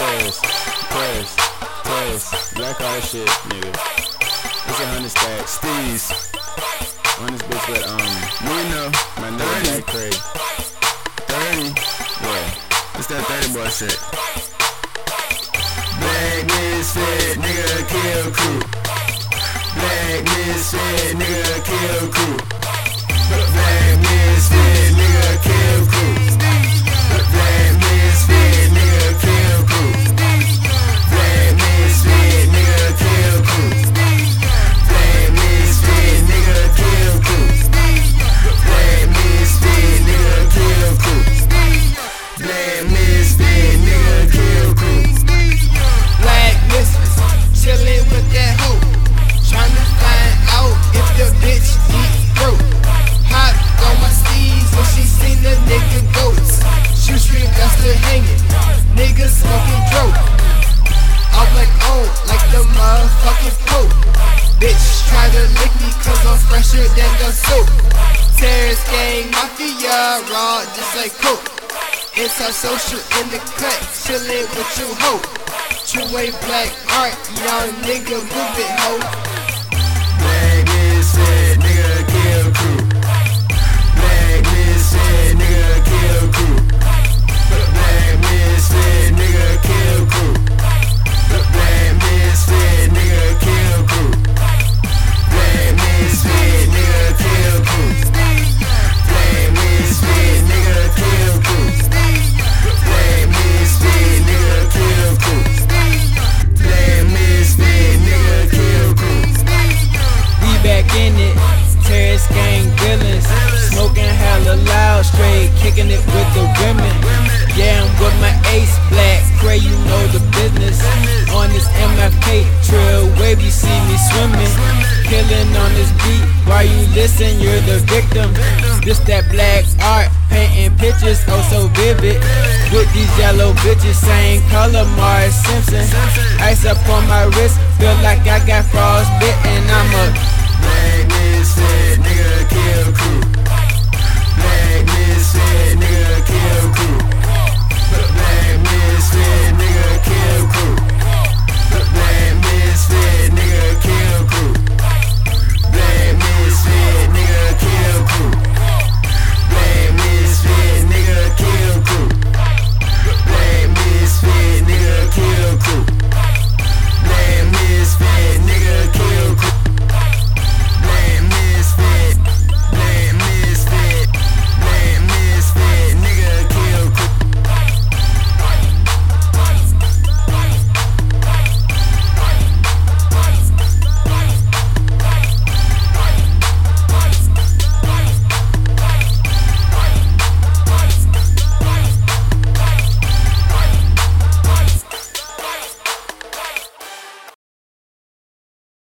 test, test, test. Black art shit, nigga. It's a hundred stack. Steez. On this bitch with, um, Nino, my nigga Jack Craig. 30? Yeah. It's that 30 boy shit. Black misfit, nigga kill crew. Black misfit, nigga kill crew. Black Bitch try to lick me cause I'm fresher than the soup. Terrorist gang, mafia, raw just like coke. social in the cut, chillin' with you hoe. Two way black art, young nigga move it hoe. Kicking it with the women. Yeah, I'm with my ace black, pray you know the business. On this MFK trail wave, you see me swimming. Killing on this beat, while you listen, you're the victim. This that black art, painting pictures, oh so vivid. With these yellow bitches, same color, Marge Simpson. Ice up on my wrist, feel like I got frostbit, and I'm a misfit, nigga kill